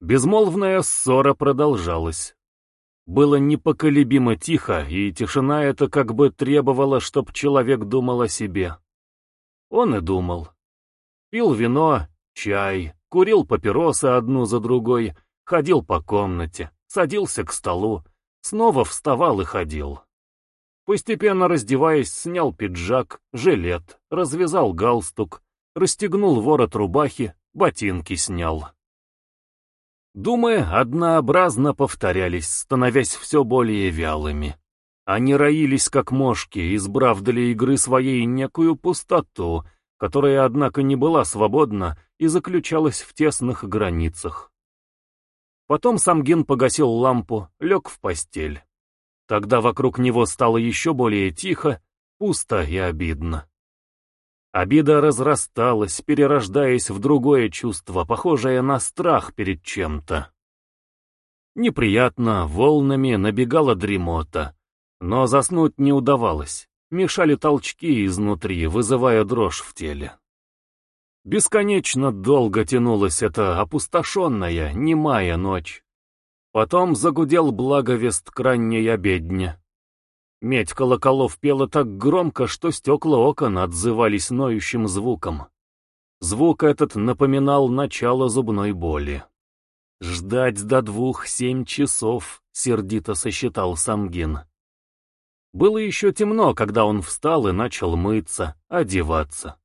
Безмолвная ссора продолжалась. Было непоколебимо тихо, и тишина эта как бы требовала, чтоб человек думал о себе. Он и думал. Пил вино, чай, курил папиросы одну за другой, ходил по комнате, садился к столу, снова вставал и ходил. Постепенно раздеваясь, снял пиджак, жилет, развязал галстук, расстегнул ворот рубахи, ботинки снял. Думы однообразно повторялись, становясь все более вялыми. Они роились, как мошки, избрав для игры своей некую пустоту, которая, однако, не была свободна и заключалась в тесных границах. Потом Самгин погасил лампу, лег в постель. Тогда вокруг него стало еще более тихо, пусто и обидно. Обида разрасталась, перерождаясь в другое чувство, похожее на страх перед чем-то. Неприятно, волнами набегала дремота, но заснуть не удавалось, мешали толчки изнутри, вызывая дрожь в теле. Бесконечно долго тянулась эта опустошенная, немая ночь. Потом загудел благовест к ранней обедне. Медь колоколов пела так громко, что стекла окон отзывались ноющим звуком. Звук этот напоминал начало зубной боли. «Ждать до двух семь часов», — сердито сосчитал Самгин. Было еще темно, когда он встал и начал мыться, одеваться.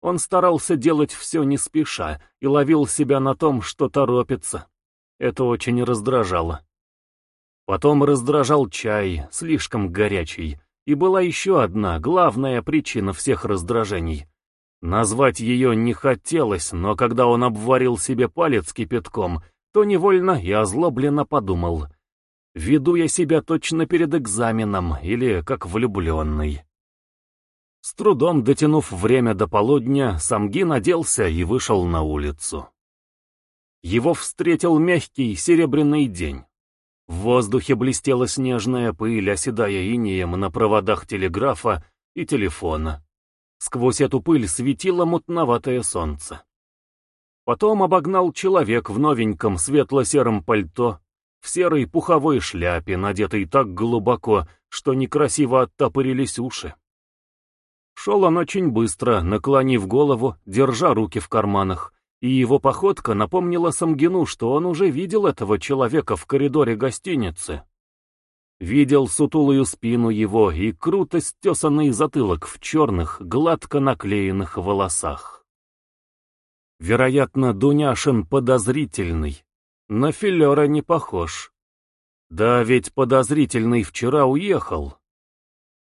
Он старался делать все не спеша и ловил себя на том, что торопится. Это очень раздражало. Потом раздражал чай, слишком горячий, и была еще одна, главная причина всех раздражений. Назвать ее не хотелось, но когда он обварил себе палец кипятком, то невольно и озлобленно подумал. Веду я себя точно перед экзаменом или как влюбленный. С трудом дотянув время до полудня, Самгин оделся и вышел на улицу. Его встретил мягкий серебряный день. В воздухе блестела снежная пыль, оседая инеем на проводах телеграфа и телефона. Сквозь эту пыль светило мутноватое солнце. Потом обогнал человек в новеньком светло-сером пальто, в серой пуховой шляпе, надетой так глубоко, что некрасиво оттопырились уши. Шел он очень быстро, наклонив голову, держа руки в карманах, и его походка напомнила Самгину, что он уже видел этого человека в коридоре гостиницы. Видел сутулую спину его и круто стесанный затылок в черных, гладко наклеенных волосах. Вероятно, Дуняшин подозрительный, на филера не похож. Да ведь подозрительный вчера уехал.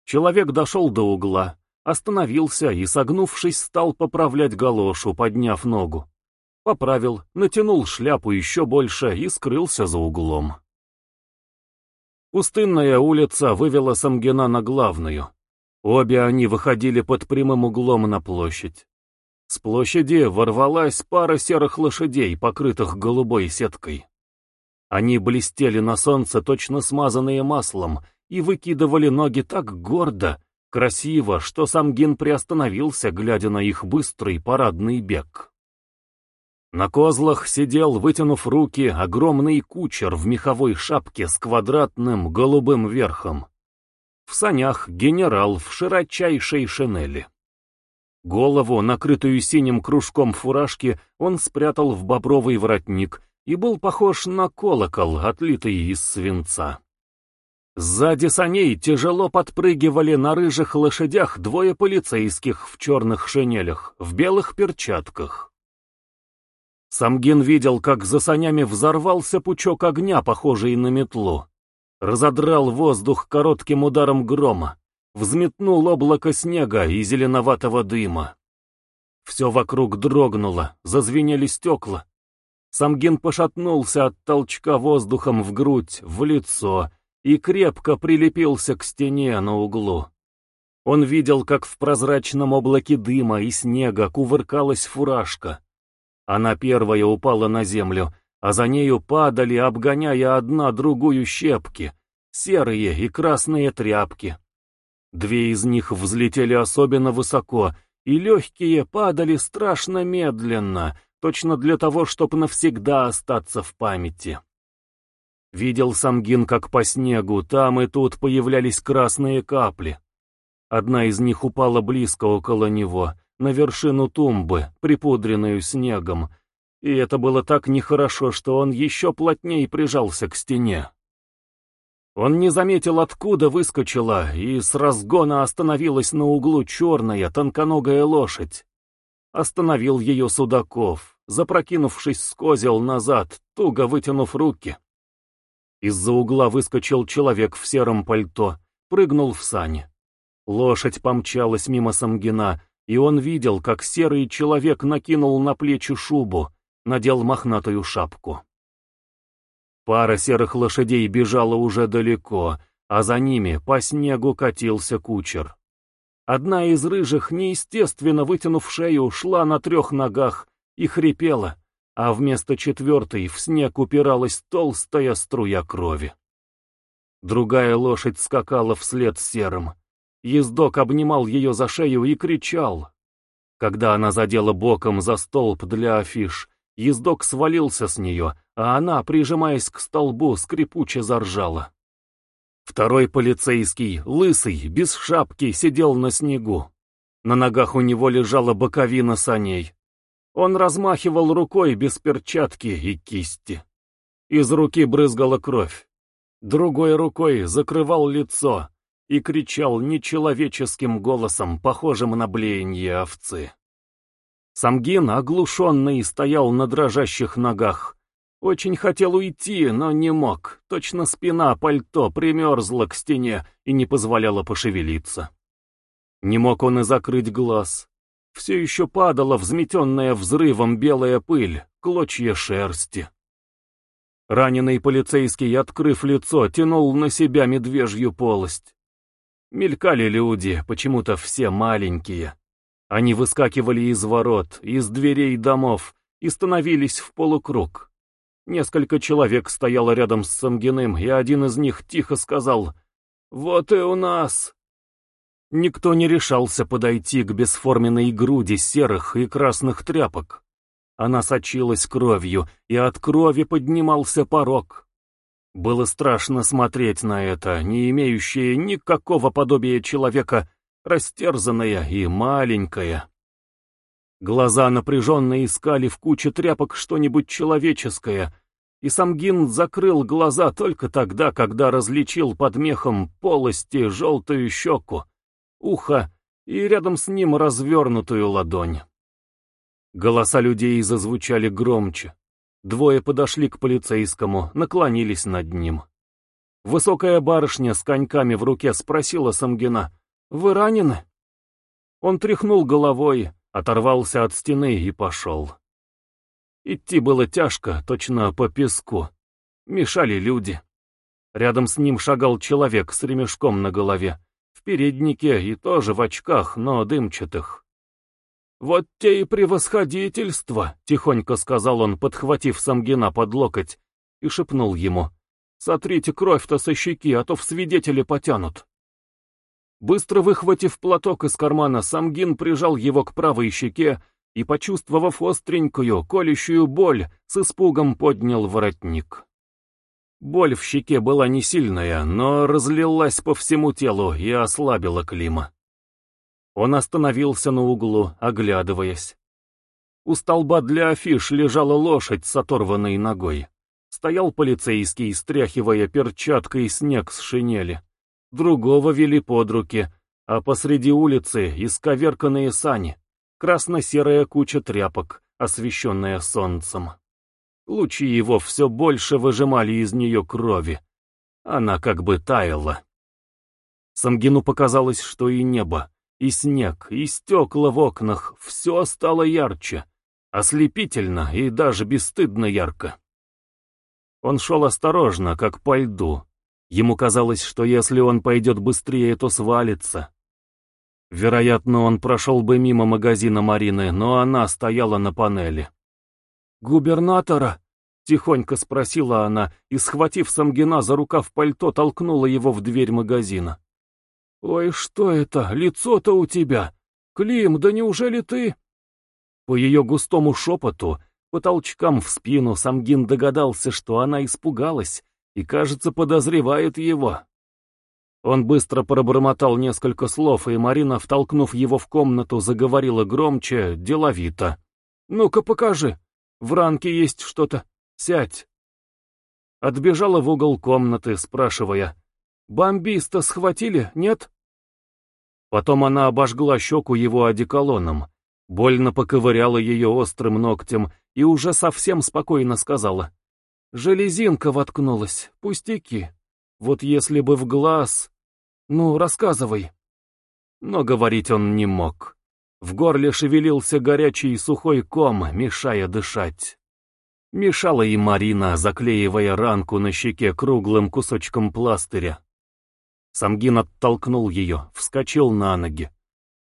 Человек дошел до угла, остановился и, согнувшись, стал поправлять галошу, подняв ногу. Поправил, натянул шляпу еще больше и скрылся за углом. Пустынная улица вывела Самгина на главную. Обе они выходили под прямым углом на площадь. С площади ворвалась пара серых лошадей, покрытых голубой сеткой. Они блестели на солнце, точно смазанные маслом, и выкидывали ноги так гордо, красиво, что Самгин приостановился, глядя на их быстрый парадный бег. На козлах сидел, вытянув руки, огромный кучер в меховой шапке с квадратным голубым верхом. В санях генерал в широчайшей шинели. Голову, накрытую синим кружком фуражки, он спрятал в бобровый воротник и был похож на колокол, отлитый из свинца. Сзади саней тяжело подпрыгивали на рыжих лошадях двое полицейских в черных шинелях, в белых перчатках. Самгин видел, как за санями взорвался пучок огня, похожий на метлу. Разодрал воздух коротким ударом грома, взметнул облако снега и зеленоватого дыма. Все вокруг дрогнуло, зазвенели стекла. Самгин пошатнулся от толчка воздухом в грудь, в лицо и крепко прилепился к стене на углу. Он видел, как в прозрачном облаке дыма и снега кувыркалась фуражка, она первая упала на землю, а за нею падали, обгоняя одна другую щепки, серые и красные тряпки. Две из них взлетели особенно высоко, и легкие падали страшно медленно, точно для того, чтобы навсегда остаться в памяти. Видел Самгин, как по снегу там и тут появлялись красные капли. Одна из них упала близко около него, на вершину тумбы, припудренную снегом, и это было так нехорошо, что он еще плотнее прижался к стене. Он не заметил, откуда выскочила, и с разгона остановилась на углу черная, тонконогая лошадь. Остановил ее Судаков, запрокинувшись с козел назад, туго вытянув руки. Из-за угла выскочил человек в сером пальто, прыгнул в сани. Лошадь помчалась мимо Самгина, и он видел, как серый человек накинул на плечи шубу, надел мохнатую шапку. Пара серых лошадей бежала уже далеко, а за ними по снегу катился кучер. Одна из рыжих, неестественно вытянув шею, шла на трех ногах и хрипела а вместо четвертой в снег упиралась толстая струя крови. Другая лошадь скакала вслед серым. Ездок обнимал ее за шею и кричал. Когда она задела боком за столб для афиш, ездок свалился с нее, а она, прижимаясь к столбу, скрипуче заржала. Второй полицейский, лысый, без шапки, сидел на снегу. На ногах у него лежала боковина саней. Он размахивал рукой без перчатки и кисти. Из руки брызгала кровь. Другой рукой закрывал лицо и кричал нечеловеческим голосом, похожим на блеяние овцы. Самгин, оглушенный, стоял на дрожащих ногах. Очень хотел уйти, но не мог. Точно спина пальто примерзла к стене и не позволяла пошевелиться. Не мог он и закрыть глаз. Все еще падала взметенная взрывом белая пыль, клочья шерсти. Раненый полицейский, открыв лицо, тянул на себя медвежью полость. Мелькали люди, почему-то все маленькие. Они выскакивали из ворот, из дверей домов и становились в полукруг. Несколько человек стояло рядом с Самгиным, и один из них тихо сказал «Вот и у нас!» Никто не решался подойти к бесформенной груди серых и красных тряпок. Она сочилась кровью, и от крови поднимался порог. Было страшно смотреть на это, не имеющее никакого подобия человека, растерзанное и маленькое. Глаза напряженно искали в куче тряпок что-нибудь человеческое, и Самгин закрыл глаза только тогда, когда различил под мехом полости желтую щеку, ухо и рядом с ним развернутую ладонь. Голоса людей зазвучали громче. Двое подошли к полицейскому, наклонились над ним. Высокая барышня с коньками в руке спросила Самгина, «Вы ранены?» Он тряхнул головой, оторвался от стены и пошел. Идти было тяжко, точно по песку. Мешали люди. Рядом с ним шагал человек с ремешком на голове в переднике и тоже в очках, но дымчатых. «Вот те и превосходительство!» — тихонько сказал он, подхватив Самгина под локоть, и шепнул ему. «Сотрите кровь-то со щеки, а то в свидетели потянут». Быстро выхватив платок из кармана, Самгин прижал его к правой щеке и, почувствовав остренькую, колющую боль, с испугом поднял воротник. Боль в щеке была не сильная, но разлилась по всему телу и ослабила Клима. Он остановился на углу, оглядываясь. У столба для афиш лежала лошадь с оторванной ногой. Стоял полицейский, стряхивая перчаткой снег с шинели. Другого вели под руки, а посреди улицы исковерканные сани, красно-серая куча тряпок, освещенная солнцем. Лучи его все больше выжимали из нее крови. Она как бы таяла. Самгину показалось, что и небо, и снег, и стекла в окнах, все стало ярче, ослепительно и даже бесстыдно ярко. Он шел осторожно, как по льду. Ему казалось, что если он пойдет быстрее, то свалится. Вероятно, он прошел бы мимо магазина Марины, но она стояла на панели. «Губернатора?» — тихонько спросила она и, схватив Самгина за рукав пальто, толкнула его в дверь магазина. «Ой, что это? Лицо-то у тебя! Клим, да неужели ты...» По ее густому шепоту По толчкам в спину Самгин догадался, что она испугалась и, кажется, подозревает его. Он быстро пробормотал несколько слов, и Марина, втолкнув его в комнату, заговорила громче, деловито. «Ну-ка покажи. В ранке есть что-то. Сядь». Отбежала в угол комнаты, спрашивая. «Бомбиста схватили, нет?» Потом она обожгла щеку его одеколоном, больно поковыряла ее острым ногтем и уже совсем спокойно сказала. «Железинка воткнулась, пустяки. Вот если бы в глаз...» «Ну, рассказывай». Но говорить он не мог. В горле шевелился горячий сухой ком, мешая дышать. Мешала и Марина, заклеивая ранку на щеке круглым кусочком пластыря. Самгин оттолкнул ее, вскочил на ноги.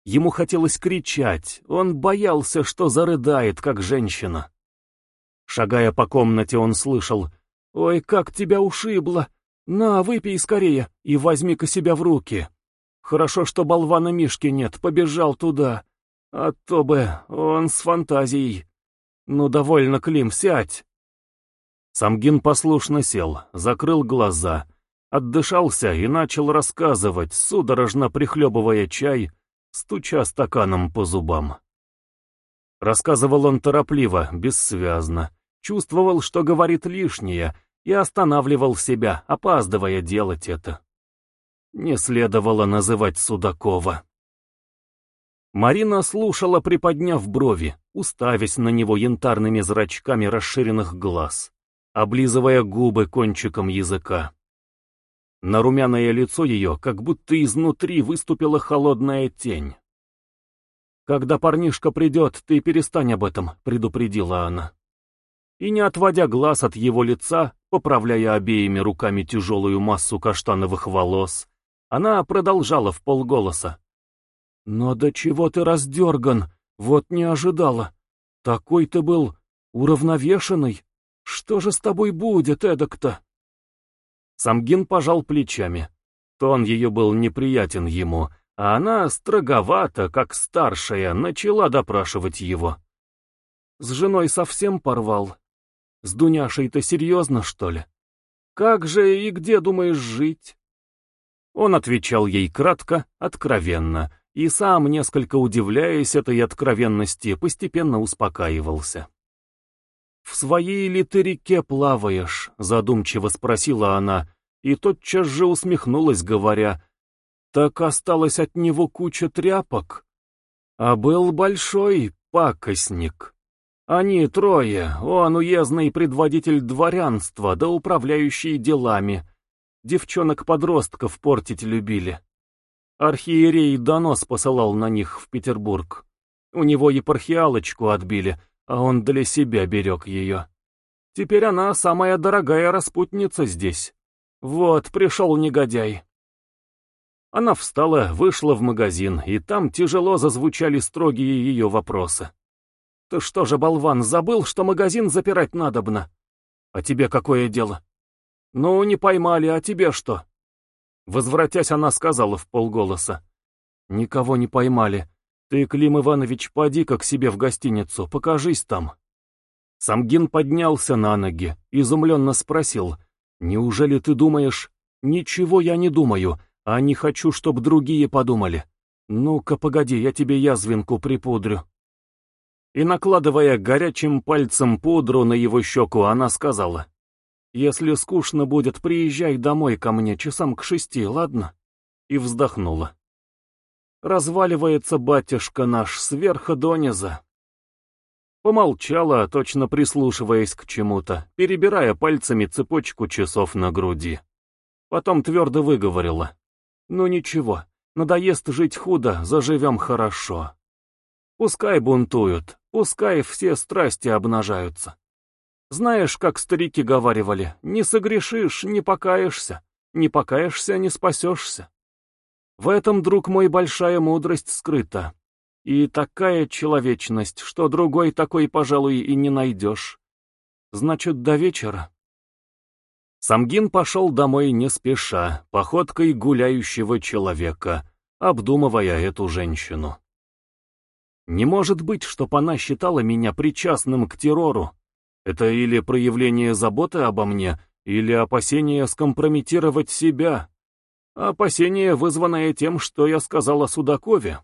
Ему хотелось кричать, он боялся, что зарыдает, как женщина. Шагая по комнате, он слышал, «Ой, как тебя ушибло! «На, выпей скорее и возьми-ка себя в руки. Хорошо, что болвана Мишки нет, побежал туда. А то бы он с фантазией. Ну, довольно, Клим, сядь». Самгин послушно сел, закрыл глаза, отдышался и начал рассказывать, судорожно прихлебывая чай, стуча стаканом по зубам. Рассказывал он торопливо, бессвязно, чувствовал, что говорит лишнее, и останавливал себя, опаздывая делать это. Не следовало называть Судакова. Марина слушала, приподняв брови, уставясь на него янтарными зрачками расширенных глаз, облизывая губы кончиком языка. На румяное лицо ее, как будто изнутри выступила холодная тень. «Когда парнишка придет, ты перестань об этом», — предупредила она и, не отводя глаз от его лица, поправляя обеими руками тяжелую массу каштановых волос, она продолжала в полголоса. «Но до чего ты раздерган? Вот не ожидала. Такой ты был уравновешенный. Что же с тобой будет, эдак-то?» Самгин пожал плечами. Тон ее был неприятен ему, а она, строговато, как старшая, начала допрашивать его. «С женой совсем порвал?» С Дуняшей-то серьезно, что ли? Как же и где думаешь жить? Он отвечал ей кратко, откровенно, и сам, несколько удивляясь этой откровенности, постепенно успокаивался. «В своей ли ты реке плаваешь?» — задумчиво спросила она, и тотчас же усмехнулась, говоря, «Так осталось от него куча тряпок, а был большой пакостник». Они трое, он уездный предводитель дворянства, да управляющий делами. Девчонок-подростков портить любили. Архиерей донос посылал на них в Петербург. У него епархиалочку отбили, а он для себя берег ее. Теперь она самая дорогая распутница здесь. Вот, пришел негодяй. Она встала, вышла в магазин, и там тяжело зазвучали строгие ее вопросы. Ты что же, болван, забыл, что магазин запирать надобно? А тебе какое дело? Ну, не поймали, а тебе что? Возвратясь, она сказала в полголоса. Никого не поймали. Ты, Клим Иванович, поди-ка к себе в гостиницу, покажись там. Самгин поднялся на ноги, изумленно спросил. Неужели ты думаешь? Ничего я не думаю, а не хочу, чтоб другие подумали. Ну-ка, погоди, я тебе язвинку припудрю. И, накладывая горячим пальцем пудру на его щеку, она сказала, «Если скучно будет, приезжай домой ко мне часам к шести, ладно?» И вздохнула. «Разваливается батюшка наш сверху дониза». Помолчала, точно прислушиваясь к чему-то, перебирая пальцами цепочку часов на груди. Потом твердо выговорила. «Ну ничего, надоест жить худо, заживем хорошо. Пускай бунтуют, Пускай все страсти обнажаются. Знаешь, как старики говаривали, не согрешишь, не покаешься, не покаешься, не спасешься. В этом, друг мой, большая мудрость скрыта. И такая человечность, что другой такой, пожалуй, и не найдешь. Значит, до вечера. Самгин пошел домой не спеша, походкой гуляющего человека, обдумывая эту женщину. Не может быть, чтоб она считала меня причастным к террору, Это или проявление заботы обо мне, или опасение скомпрометировать себя. Опасение, вызванное тем, что я сказал о Судакове.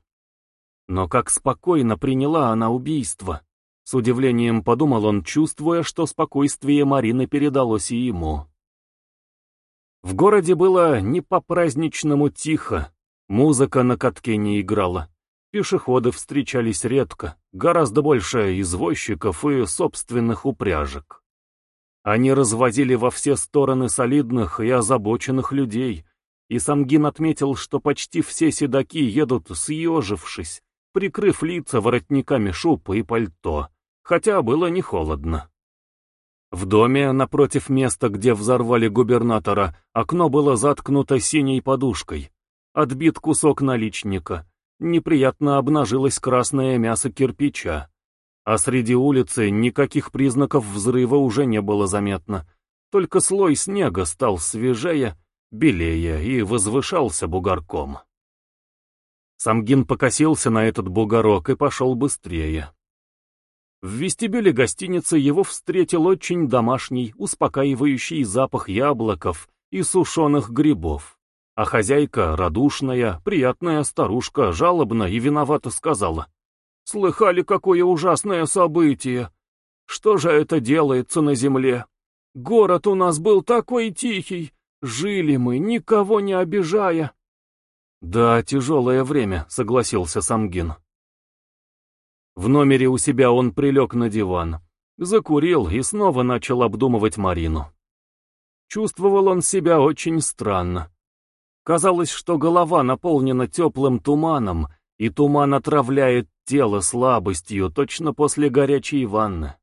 Но как спокойно приняла она убийство. С удивлением подумал он, чувствуя, что спокойствие Марины передалось и ему. В городе было не по-праздничному тихо, музыка на катке не играла. Пешеходы встречались редко, гораздо больше извозчиков и собственных упряжек. Они развозили во все стороны солидных и озабоченных людей, и Самгин отметил, что почти все седаки едут съежившись, прикрыв лица воротниками шуб и пальто, хотя было не холодно. В доме, напротив места, где взорвали губернатора, окно было заткнуто синей подушкой. Отбит кусок наличника, неприятно обнажилось красное мясо кирпича. А среди улицы никаких признаков взрыва уже не было заметно. Только слой снега стал свежее, белее и возвышался бугорком. Самгин покосился на этот бугорок и пошел быстрее. В вестибюле гостиницы его встретил очень домашний, успокаивающий запах яблоков и сушеных грибов. А хозяйка, радушная, приятная старушка, жалобно и виновато сказала. «Слыхали, какое ужасное событие! Что же это делается на земле? Город у нас был такой тихий, жили мы, никого не обижая». «Да, тяжелое время», — согласился Самгин. В номере у себя он прилег на диван, закурил и снова начал обдумывать Марину. Чувствовал он себя очень странно. Казалось, что голова наполнена теплым туманом, и туман отравляет тело слабостью точно после горячей ванны.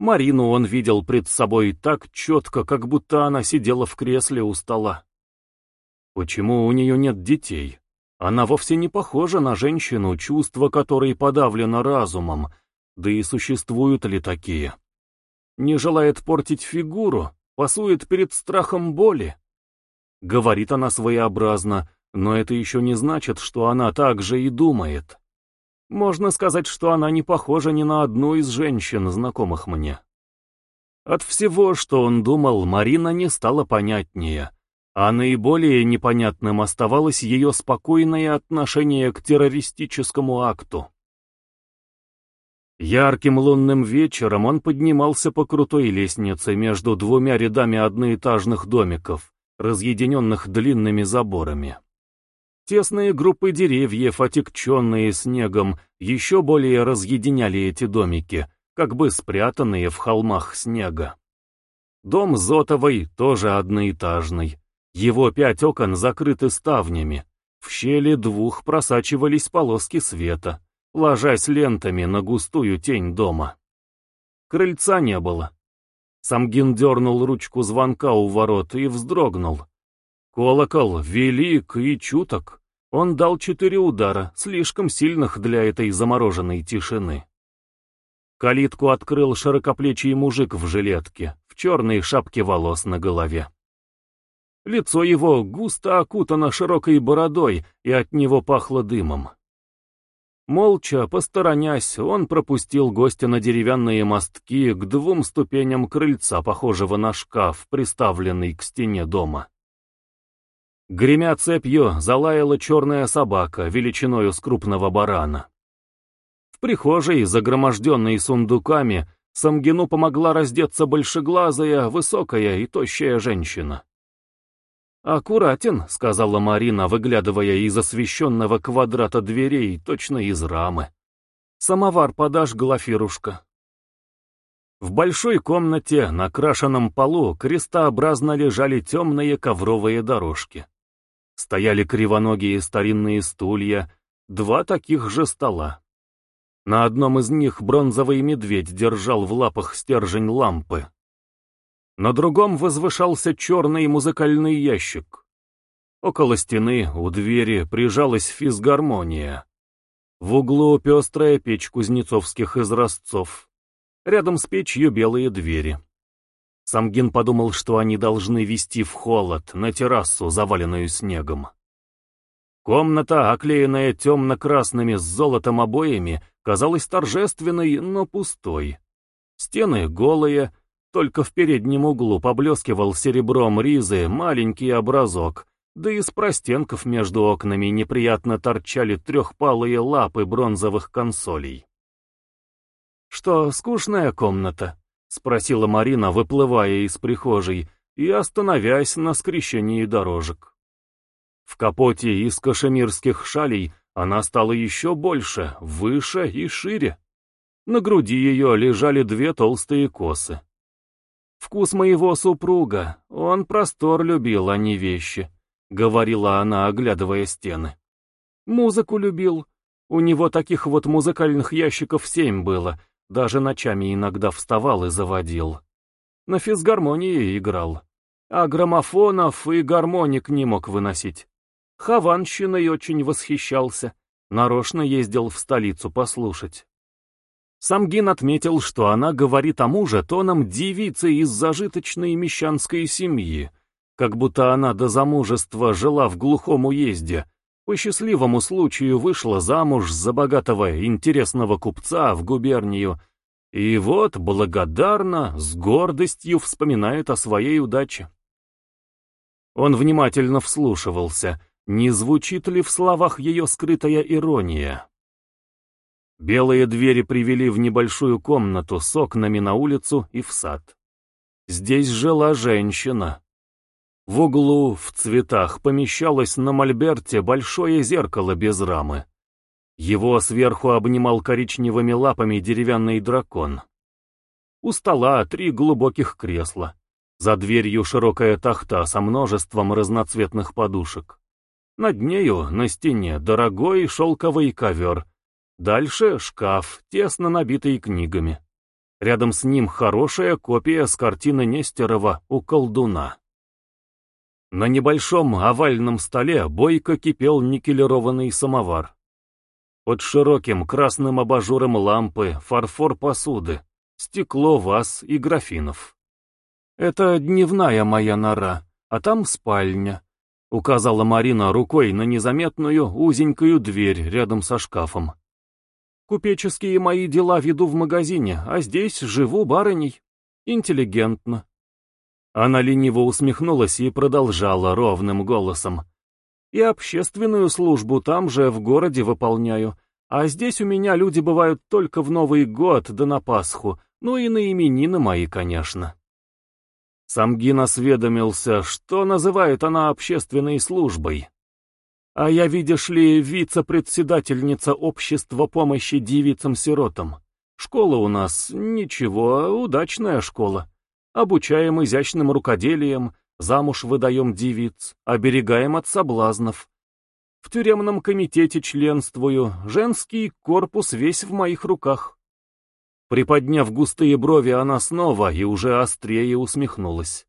Марину он видел пред собой так четко, как будто она сидела в кресле у стола. Почему у нее нет детей? Она вовсе не похожа на женщину, чувство которой подавлено разумом, да и существуют ли такие. Не желает портить фигуру, пасует перед страхом боли. Говорит она своеобразно, но это еще не значит, что она так же и думает. Можно сказать, что она не похожа ни на одну из женщин, знакомых мне. От всего, что он думал, Марина не стала понятнее, а наиболее непонятным оставалось ее спокойное отношение к террористическому акту. Ярким лунным вечером он поднимался по крутой лестнице между двумя рядами одноэтажных домиков, разъединенных длинными заборами. Тесные группы деревьев, отекченные снегом, еще более разъединяли эти домики, как бы спрятанные в холмах снега. Дом Зотовой тоже одноэтажный. Его пять окон закрыты ставнями. В щели двух просачивались полоски света, ложась лентами на густую тень дома. Крыльца не было. Самгин дернул ручку звонка у ворот и вздрогнул. Колокол велик и чуток. Он дал четыре удара, слишком сильных для этой замороженной тишины. Калитку открыл широкоплечий мужик в жилетке, в черной шапке волос на голове. Лицо его густо окутано широкой бородой, и от него пахло дымом. Молча, посторонясь, он пропустил гостя на деревянные мостки к двум ступеням крыльца, похожего на шкаф, приставленный к стене дома. Гремя цепью, залаяла черная собака, величиною с крупного барана. В прихожей, загроможденной сундуками, Самгину помогла раздеться большеглазая, высокая и тощая женщина. «Аккуратен», — сказала Марина, выглядывая из освещенного квадрата дверей, точно из рамы. «Самовар подашь, Глафирушка?» В большой комнате на крашенном полу крестообразно лежали темные ковровые дорожки. Стояли кривоногие старинные стулья, два таких же стола. На одном из них бронзовый медведь держал в лапах стержень лампы. На другом возвышался черный музыкальный ящик. Около стены, у двери, прижалась физгармония. В углу пестрая печь кузнецовских изразцов. Рядом с печью белые двери. Самгин подумал, что они должны вести в холод, на террасу, заваленную снегом. Комната, оклеенная темно-красными с золотом обоями, казалась торжественной, но пустой. Стены голые, только в переднем углу поблескивал серебром ризы маленький образок, да из простенков между окнами неприятно торчали трехпалые лапы бронзовых консолей. «Что, скучная комната?» — спросила Марина, выплывая из прихожей и остановясь на скрещении дорожек. В капоте из кашемирских шалей она стала еще больше, выше и шире. На груди ее лежали две толстые косы. «Вкус моего супруга, он простор любил, а не вещи», — говорила она, оглядывая стены. «Музыку любил. У него таких вот музыкальных ящиков семь было, даже ночами иногда вставал и заводил. На физгармонии играл. А граммофонов и гармоник не мог выносить. Хованщиной очень восхищался. Нарочно ездил в столицу послушать. Самгин отметил, что она говорит о муже тоном девицы из зажиточной мещанской семьи, как будто она до замужества жила в глухом уезде, по счастливому случаю вышла замуж за богатого интересного купца в губернию, и вот благодарно, с гордостью вспоминает о своей удаче. Он внимательно вслушивался, не звучит ли в словах ее скрытая ирония. Белые двери привели в небольшую комнату с окнами на улицу и в сад. Здесь жила женщина. В углу, в цветах, помещалось на мольберте большое зеркало без рамы. Его сверху обнимал коричневыми лапами деревянный дракон. У стола три глубоких кресла. За дверью широкая тахта со множеством разноцветных подушек. Над нею, на стене, дорогой шелковый ковер. Дальше шкаф, тесно набитый книгами. Рядом с ним хорошая копия с картины Нестерова «У колдуна». На небольшом овальном столе бойко кипел никелированный самовар. Под широким красным абажуром лампы, фарфор посуды, стекло ваз и графинов. «Это дневная моя нора, а там спальня», — указала Марина рукой на незаметную узенькую дверь рядом со шкафом. «Купеческие мои дела веду в магазине, а здесь живу барыней. Интеллигентно. Она лениво усмехнулась и продолжала ровным голосом. «И общественную службу там же, в городе, выполняю. А здесь у меня люди бывают только в Новый год да на Пасху, ну и на именины мои, конечно». Самгин осведомился, что называет она общественной службой. «А я, видишь ли, вице-председательница общества помощи девицам-сиротам. Школа у нас, ничего, удачная школа. Обучаем изящным рукоделием, замуж выдаем девиц, оберегаем от соблазнов. В тюремном комитете членствую, женский корпус весь в моих руках. Приподняв густые брови, она снова и уже острее усмехнулась.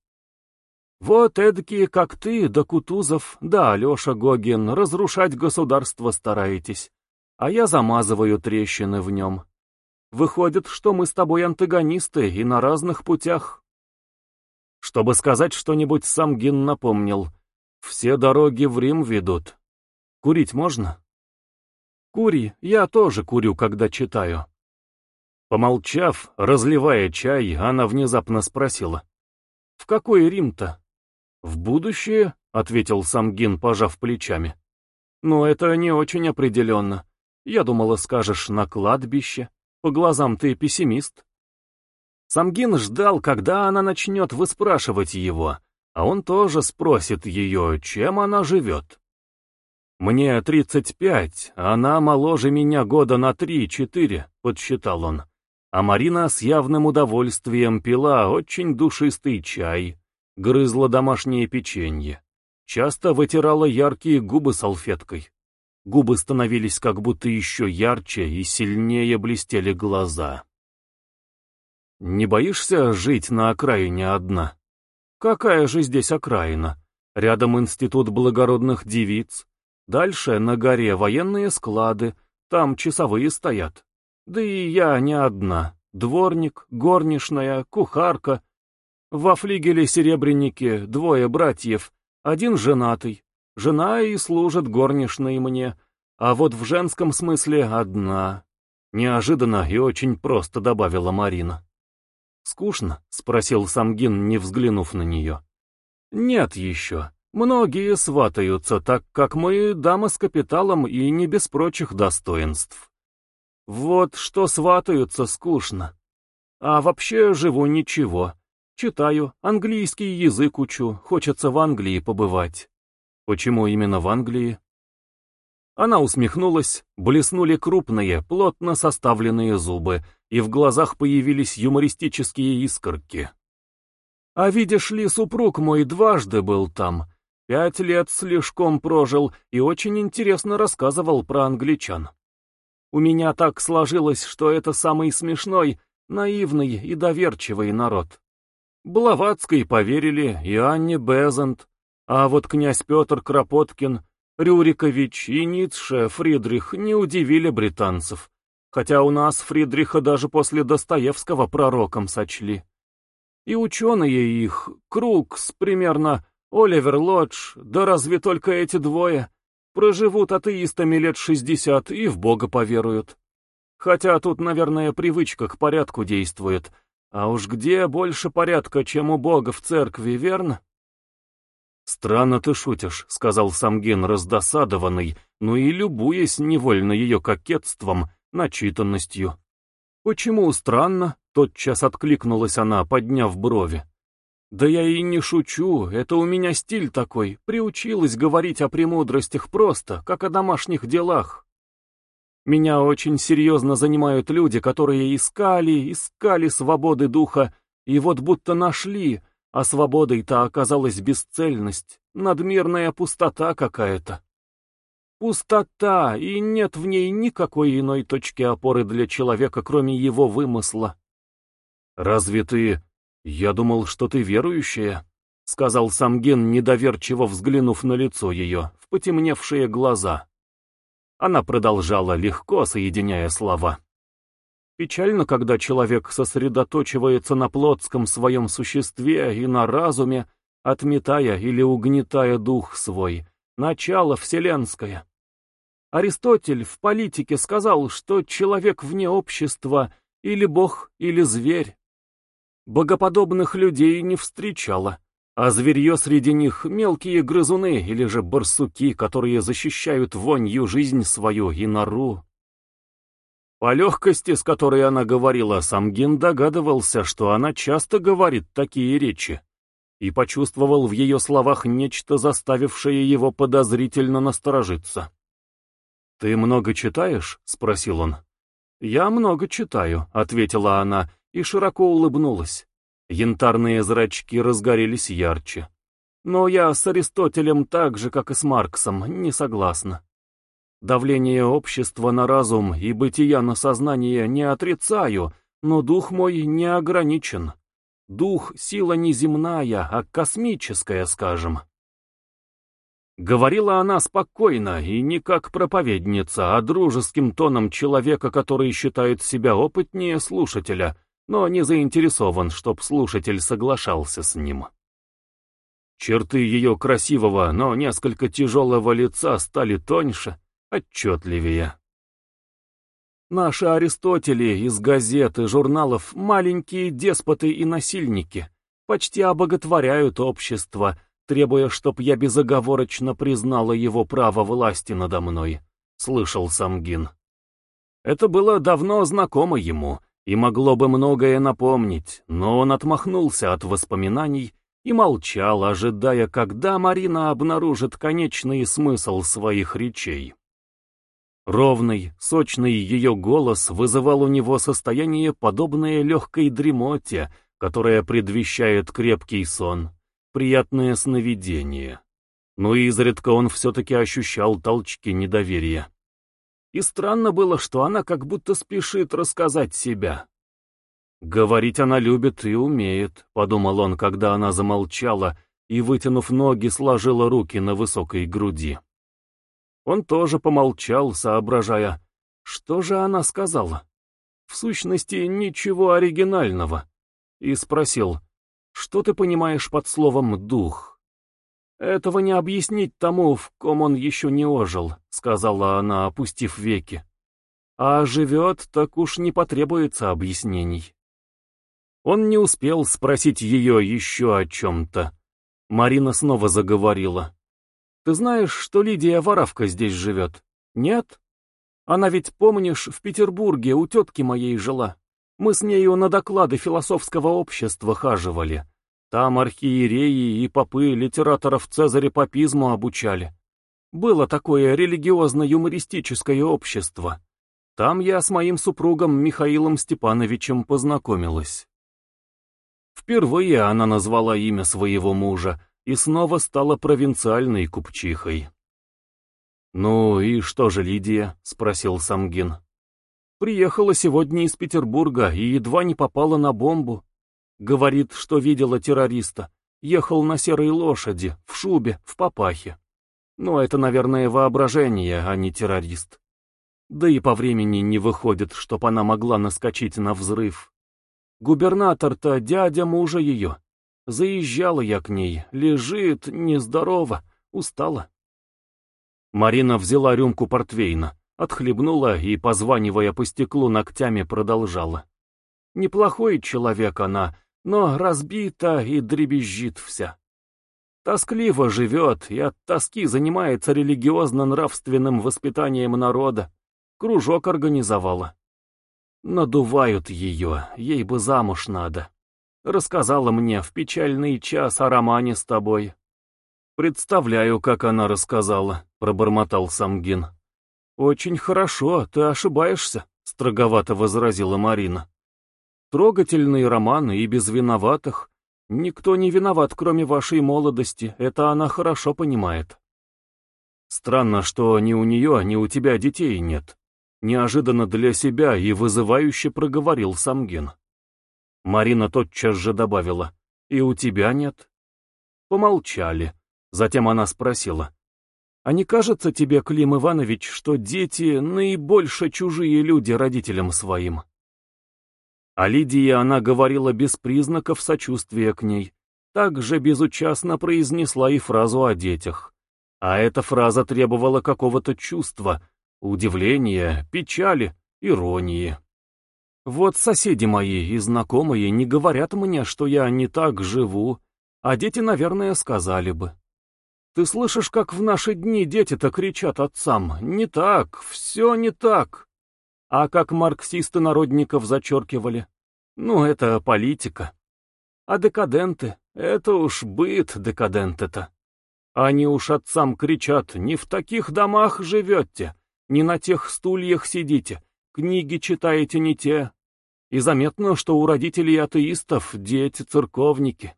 Вот эдакие, как ты, да Кутузов, да Алеша Гогин, разрушать государство стараетесь, а я замазываю трещины в нем. Выходит, что мы с тобой антагонисты и на разных путях. Чтобы сказать что-нибудь, сам Гин напомнил. Все дороги в Рим ведут. Курить можно? Кури, я тоже курю, когда читаю. Помолчав, разливая чай, она внезапно спросила. «В какой Рим-то?» «В будущее», — ответил Самгин, пожав плечами. «Но это не очень определенно. Я думала, скажешь, на кладбище. По глазам ты пессимист». Самгин ждал, когда она начнет выспрашивать его, а он тоже спросит ее, чем она живет. «Мне тридцать пять, она моложе меня года на три-четыре», — подсчитал он. А Марина с явным удовольствием пила очень душистый чай, грызла домашнее печенье, часто вытирала яркие губы салфеткой. Губы становились как будто еще ярче и сильнее блестели глаза. Не боишься жить на окраине одна? Какая же здесь окраина? Рядом институт благородных девиц. Дальше на горе военные склады, там часовые стоят. Да и я не одна. Дворник, горничная, кухарка. Во флигеле серебряники двое братьев, один женатый. Жена и служит горничной мне, а вот в женском смысле одна. Неожиданно и очень просто добавила Марина. «Скучно?» — спросил Самгин, не взглянув на нее. «Нет еще. Многие сватаются, так как мы дамы с капиталом и не без прочих достоинств. Вот что сватаются скучно. А вообще живу ничего. Читаю, английский язык учу, хочется в Англии побывать. Почему именно в Англии? Она усмехнулась, блеснули крупные, плотно составленные зубы, и в глазах появились юмористические искорки. А видишь ли, супруг мой дважды был там, Пять лет слишком прожил и очень интересно рассказывал про англичан. У меня так сложилось, что это самый смешной, наивный и доверчивый народ. Блаватской поверили и Анне Безант, а вот князь Петр Кропоткин, Рюрикович и Ницше Фридрих не удивили британцев, хотя у нас Фридриха даже после Достоевского пророком сочли. И ученые их, Крукс, примерно, Оливер Лодж, да разве только эти двое, проживут атеистами лет шестьдесят и в Бога поверуют. Хотя тут, наверное, привычка к порядку действует. А уж где больше порядка, чем у Бога в церкви, верно? «Странно ты шутишь», — сказал Самген раздосадованный, но и любуясь невольно ее кокетством, начитанностью. «Почему странно?» — тотчас откликнулась она, подняв брови. Да я и не шучу, это у меня стиль такой, приучилась говорить о премудростях просто, как о домашних делах. Меня очень серьезно занимают люди, которые искали, искали свободы духа, и вот будто нашли, а свободой-то оказалась бесцельность, надмирная пустота какая-то. Пустота, и нет в ней никакой иной точки опоры для человека, кроме его вымысла. «Разве ты «Я думал, что ты верующая», — сказал Самген, недоверчиво взглянув на лицо ее, в потемневшие глаза. Она продолжала, легко соединяя слова. Печально, когда человек сосредоточивается на плотском своем существе и на разуме, отметая или угнетая дух свой, начало вселенское. Аристотель в политике сказал, что человек вне общества или бог, или зверь. Богоподобных людей не встречала, а зверье среди них — мелкие грызуны или же барсуки, которые защищают вонью жизнь свою и нору. По легкости, с которой она говорила, Самгин догадывался, что она часто говорит такие речи, и почувствовал в ее словах нечто, заставившее его подозрительно насторожиться. «Ты много читаешь?» — спросил он. «Я много читаю», — ответила она, — и широко улыбнулась. Янтарные зрачки разгорелись ярче. Но я с Аристотелем так же, как и с Марксом, не согласна. Давление общества на разум и бытия на сознание не отрицаю, но дух мой не ограничен. Дух — сила не земная, а космическая, скажем. Говорила она спокойно и не как проповедница, а дружеским тоном человека, который считает себя опытнее слушателя — но не заинтересован, чтоб слушатель соглашался с ним. Черты ее красивого, но несколько тяжелого лица стали тоньше, отчетливее. Наши Аристотели из газет и журналов маленькие деспоты и насильники, почти обоготворяют общество, требуя, чтоб я безоговорочно признала его право власти надо мной, слышал Самгин. Это было давно знакомо ему, и могло бы многое напомнить, но он отмахнулся от воспоминаний и молчал, ожидая, когда Марина обнаружит конечный смысл своих речей. Ровный, сочный ее голос вызывал у него состояние, подобное легкой дремоте, которая предвещает крепкий сон, приятное сновидение. Но изредка он все-таки ощущал толчки недоверия. И странно было, что она как будто спешит рассказать себя. «Говорить она любит и умеет», — подумал он, когда она замолчала и, вытянув ноги, сложила руки на высокой груди. Он тоже помолчал, соображая, что же она сказала. В сущности, ничего оригинального. И спросил, что ты понимаешь под словом «дух»? «Этого не объяснить тому, в ком он еще не ожил», — сказала она, опустив веки. «А живет, так уж не потребуется объяснений». Он не успел спросить ее еще о чем-то. Марина снова заговорила. «Ты знаешь, что Лидия Воровка здесь живет? Нет? Она ведь, помнишь, в Петербурге у тетки моей жила. Мы с нею на доклады философского общества хаживали. Там архиереи и попы литераторов Цезаря папизму обучали. Было такое религиозно-юмористическое общество. Там я с моим супругом Михаилом Степановичем познакомилась. Впервые она назвала имя своего мужа и снова стала провинциальной купчихой. «Ну и что же Лидия?» — спросил Самгин. «Приехала сегодня из Петербурга и едва не попала на бомбу. Говорит, что видела террориста. Ехал на серой лошади, в шубе, в папахе. Но это, наверное, воображение, а не террорист. Да и по времени не выходит, чтоб она могла наскочить на взрыв. Губернатор-то дядя мужа ее. Заезжала я к ней, лежит, нездорова, устала. Марина взяла рюмку портвейна, отхлебнула и, позванивая по стеклу ногтями, продолжала. Неплохой человек она, но разбита и дребезжит вся. Тоскливо живет и от тоски занимается религиозно-нравственным воспитанием народа. Кружок организовала. Надувают ее, ей бы замуж надо. Рассказала мне в печальный час о романе с тобой. Представляю, как она рассказала, пробормотал Самгин. Очень хорошо, ты ошибаешься, строго возразила Марина. Трогательный роман и без виноватых. Никто не виноват, кроме вашей молодости, это она хорошо понимает. Странно, что ни у нее, ни у тебя детей нет. Неожиданно для себя и вызывающе проговорил Самгин. Марина тотчас же добавила, и у тебя нет. Помолчали. Затем она спросила, а не кажется тебе, Клим Иванович, что дети наибольше чужие люди родителям своим? О Лидии она говорила без признаков сочувствия к ней, также безучастно произнесла и фразу о детях. А эта фраза требовала какого-то чувства, удивления, печали, иронии. Вот соседи мои и знакомые не говорят мне, что я не так живу, а дети, наверное, сказали бы. Ты слышишь, как в наши дни дети-то кричат отцам? Не так, все не так. А как марксисты народников зачеркивали? Ну, это политика. А декаденты — это уж быт декаденты-то. Они уж отцам кричат, не в таких домах живете, не на тех стульях сидите, книги читаете не те. И заметно, что у родителей атеистов дети церковники.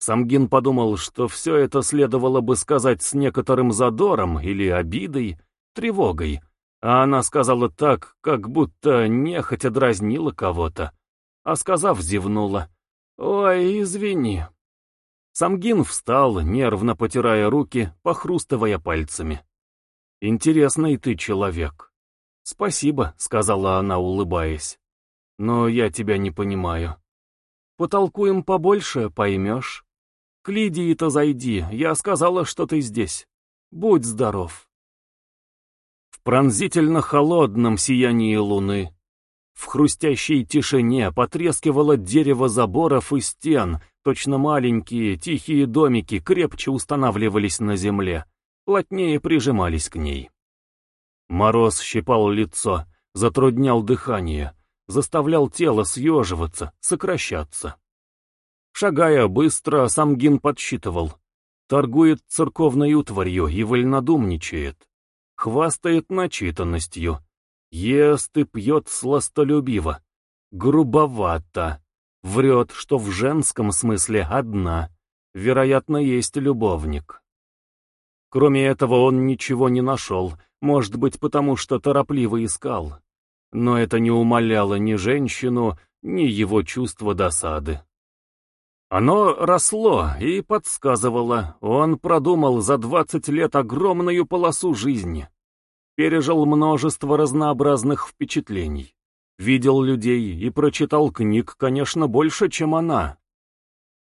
Самгин подумал, что все это следовало бы сказать с некоторым задором или обидой, тревогой, а она сказала так, как будто нехотя дразнила кого-то. А сказав, зевнула. «Ой, извини». Самгин встал, нервно потирая руки, похрустывая пальцами. «Интересный ты человек». «Спасибо», — сказала она, улыбаясь. «Но я тебя не понимаю». «Потолкуем побольше, поймешь». «К Лидии-то зайди, я сказала, что ты здесь. Будь здоров» в пронзительно холодном сиянии луны. В хрустящей тишине потрескивало дерево заборов и стен, точно маленькие тихие домики крепче устанавливались на земле, плотнее прижимались к ней. Мороз щипал лицо, затруднял дыхание, заставлял тело съеживаться, сокращаться. Шагая быстро, Самгин подсчитывал. Торгует церковной утварью и вольнодумничает хвастает начитанностью, ест и пьет сластолюбиво, грубовато, врет, что в женском смысле одна, вероятно, есть любовник. Кроме этого он ничего не нашел, может быть, потому что торопливо искал. Но это не умаляло ни женщину, ни его чувство досады. Оно росло и подсказывало, он продумал за двадцать лет огромную полосу жизни. Пережил множество разнообразных впечатлений. Видел людей и прочитал книг, конечно, больше, чем она.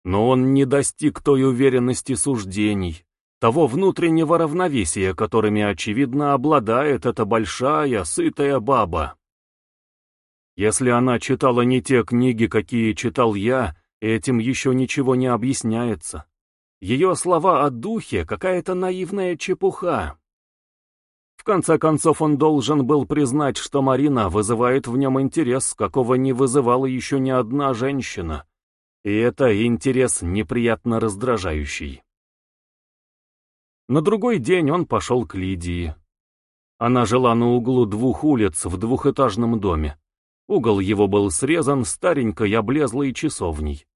Но он не достиг той уверенности суждений, того внутреннего равновесия, которыми, очевидно, обладает эта большая, сытая баба. Если она читала не те книги, какие читал я, этим еще ничего не объясняется. Ее слова о духе — какая-то наивная чепуха. В конце концов, он должен был признать, что Марина вызывает в нем интерес, какого не вызывала еще ни одна женщина. И это интерес неприятно раздражающий. На другой день он пошел к Лидии. Она жила на углу двух улиц в двухэтажном доме. Угол его был срезан старенькой облезлой часовней.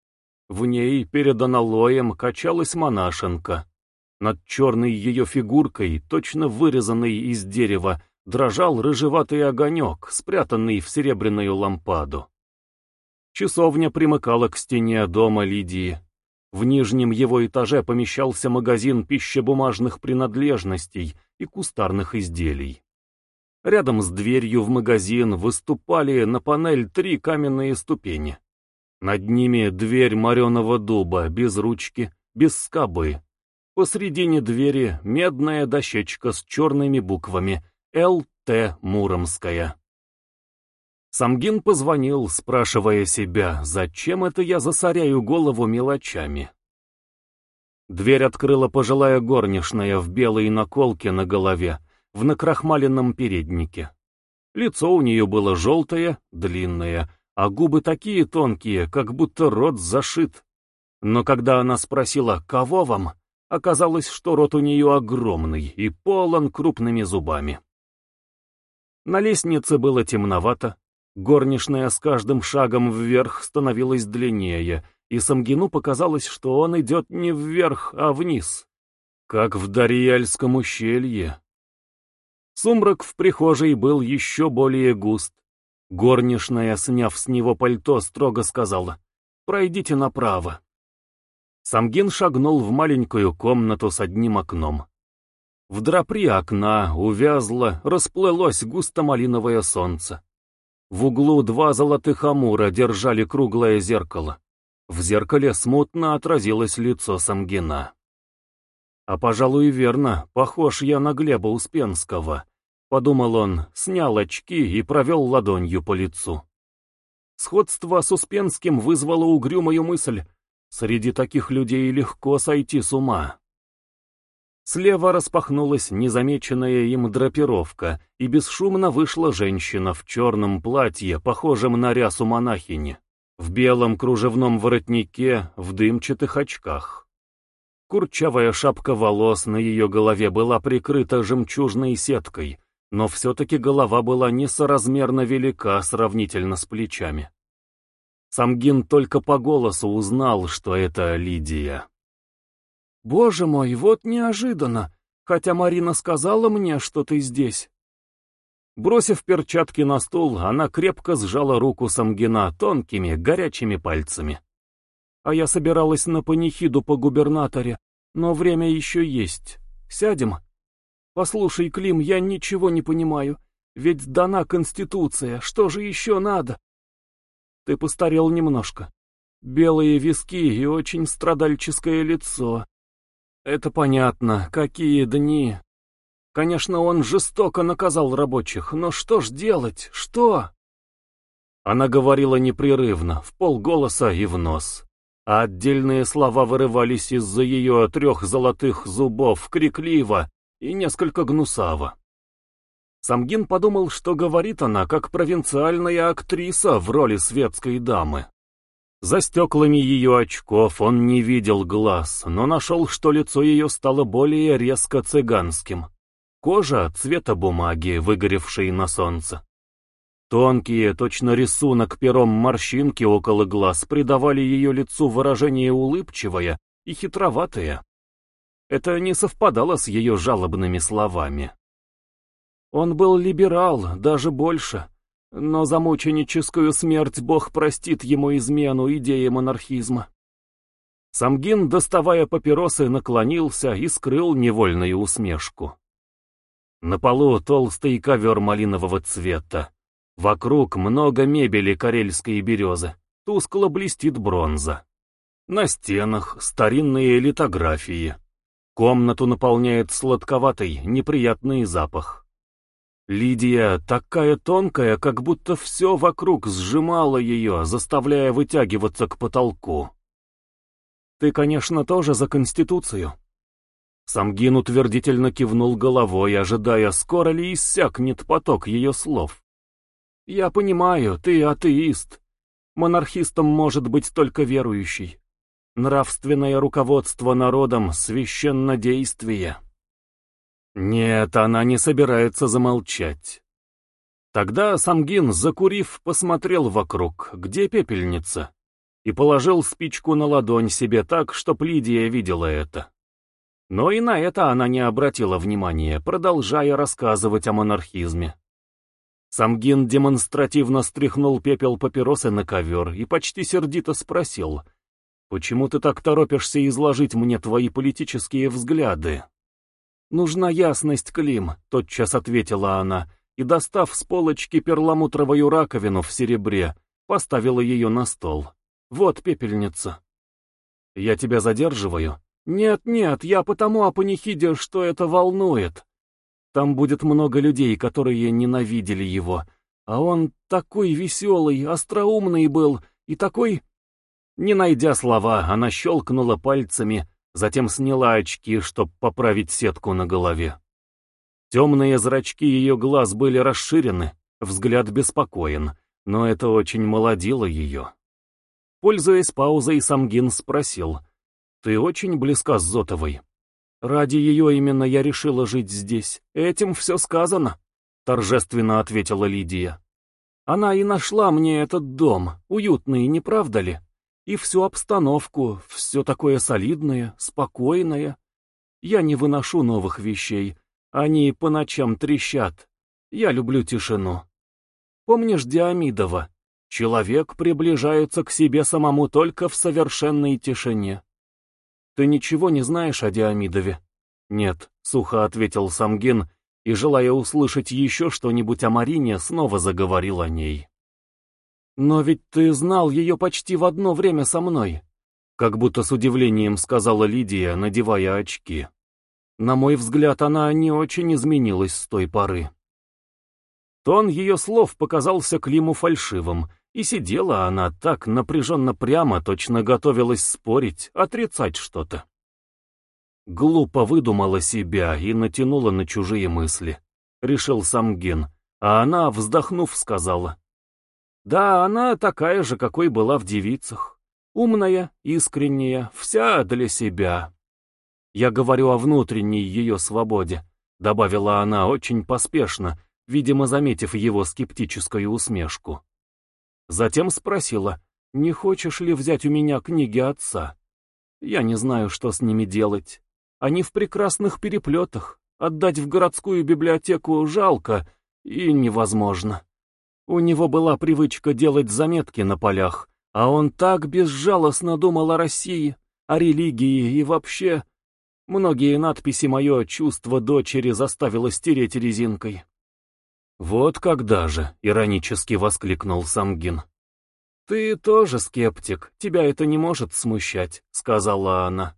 В ней перед аналоем качалась монашенка. Над черной ее фигуркой, точно вырезанной из дерева, дрожал рыжеватый огонек, спрятанный в серебряную лампаду. Часовня примыкала к стене дома Лидии. В нижнем его этаже помещался магазин пищебумажных принадлежностей и кустарных изделий. Рядом с дверью в магазин выступали на панель три каменные ступени. Над ними дверь мореного дуба, без ручки, без скобы. Посредине двери медная дощечка с черными буквами «ЛТ Муромская». Самгин позвонил, спрашивая себя, зачем это я засоряю голову мелочами. Дверь открыла пожилая горничная в белой наколке на голове, в накрахмаленном переднике. Лицо у нее было желтое, длинное, а губы такие тонкие, как будто рот зашит. Но когда она спросила «Кого вам?», Оказалось, что рот у нее огромный и полон крупными зубами. На лестнице было темновато, горничная с каждым шагом вверх становилась длиннее, и Самгину показалось, что он идет не вверх, а вниз, как в Дарьяльском ущелье. Сумрак в прихожей был еще более густ. Горничная, сняв с него пальто, строго сказала «Пройдите направо». Самгин шагнул в маленькую комнату с одним окном. В драпри окна увязло, расплылось густо-малиновое солнце. В углу два золотых амура держали круглое зеркало. В зеркале смутно отразилось лицо Самгина. «А, пожалуй, верно, похож я на Глеба Успенского», — подумал он, снял очки и провел ладонью по лицу. Сходство с Успенским вызвало угрюмую мысль, Среди таких людей легко сойти с ума. Слева распахнулась незамеченная им драпировка, и бесшумно вышла женщина в черном платье, похожем на рясу монахини, в белом кружевном воротнике, в дымчатых очках. Курчавая шапка волос на ее голове была прикрыта жемчужной сеткой, но все-таки голова была несоразмерно велика сравнительно с плечами. Самгин только по голосу узнал, что это Лидия. «Боже мой, вот неожиданно, хотя Марина сказала мне, что ты здесь». Бросив перчатки на стул, она крепко сжала руку Самгина тонкими, горячими пальцами. «А я собиралась на панихиду по губернаторе, но время еще есть. Сядем?» «Послушай, Клим, я ничего не понимаю. Ведь дана Конституция, что же еще надо?» Ты постарел немножко. Белые виски и очень страдальческое лицо. Это понятно, какие дни. Конечно, он жестоко наказал рабочих, но что ж делать, что? Она говорила непрерывно, в полголоса и в нос. А отдельные слова вырывались из-за ее трех золотых зубов крикливо и несколько гнусаво. Самгин подумал, что говорит она, как провинциальная актриса в роли светской дамы. За стеклами ее очков он не видел глаз, но нашел, что лицо ее стало более резко цыганским. Кожа цвета бумаги, выгоревшей на солнце. Тонкие, точно рисунок пером морщинки около глаз придавали ее лицу выражение улыбчивое и хитроватое. Это не совпадало с ее жалобными словами. Он был либерал, даже больше. Но за мученическую смерть Бог простит ему измену идеи монархизма. Самгин, доставая папиросы, наклонился и скрыл невольную усмешку. На полу толстый ковер малинового цвета. Вокруг много мебели карельской березы. Тускло блестит бронза. На стенах старинные литографии. Комнату наполняет сладковатый, неприятный запах. Лидия такая тонкая, как будто все вокруг сжимало ее, заставляя вытягиваться к потолку. «Ты, конечно, тоже за Конституцию?» Самгин утвердительно кивнул головой, ожидая, скоро ли иссякнет поток ее слов. «Я понимаю, ты атеист. Монархистом может быть только верующий. Нравственное руководство народом — священнодействие». Нет, она не собирается замолчать. Тогда Самгин, закурив, посмотрел вокруг, где пепельница, и положил спичку на ладонь себе так, чтоб Лидия видела это. Но и на это она не обратила внимания, продолжая рассказывать о монархизме. Самгин демонстративно стряхнул пепел папиросы на ковер и почти сердито спросил, «Почему ты так торопишься изложить мне твои политические взгляды?» «Нужна ясность, Клим», — тотчас ответила она, и, достав с полочки перламутровую раковину в серебре, поставила ее на стол. «Вот пепельница». «Я тебя задерживаю?» «Нет, нет, я потому о панихиде, что это волнует. Там будет много людей, которые ненавидели его, а он такой веселый, остроумный был и такой...» Не найдя слова, она щелкнула пальцами, затем сняла очки, чтобы поправить сетку на голове. Темные зрачки ее глаз были расширены, взгляд беспокоен, но это очень молодило ее. Пользуясь паузой, Самгин спросил, «Ты очень близка с Зотовой. Ради ее именно я решила жить здесь. Этим все сказано», — торжественно ответила Лидия. «Она и нашла мне этот дом, уютный, не правда ли?» И всю обстановку, все такое солидное, спокойное. Я не выношу новых вещей, они по ночам трещат. Я люблю тишину. Помнишь Диамидова? Человек приближается к себе самому только в совершенной тишине. Ты ничего не знаешь о Диамидове? Нет, сухо ответил Самгин, и, желая услышать еще что-нибудь о Марине, снова заговорил о ней. «Но ведь ты знал ее почти в одно время со мной», как будто с удивлением сказала Лидия, надевая очки. На мой взгляд, она не очень изменилась с той поры. Тон ее слов показался Климу фальшивым, и сидела она так напряженно прямо, точно готовилась спорить, отрицать что-то. Глупо выдумала себя и натянула на чужие мысли, решил Самгин, а она, вздохнув, сказала. Да, она такая же, какой была в девицах. Умная, искренняя, вся для себя. Я говорю о внутренней ее свободе, добавила она очень поспешно, видимо, заметив его скептическую усмешку. Затем спросила, не хочешь ли взять у меня книги отца? Я не знаю, что с ними делать. Они в прекрасных переплетах. Отдать в городскую библиотеку жалко и невозможно. У него была привычка делать заметки на полях, а он так безжалостно думал о России, о религии и вообще... Многие надписи мое чувство дочери заставило стереть резинкой. «Вот когда же!» — иронически воскликнул Самгин. «Ты тоже скептик, тебя это не может смущать», — сказала она.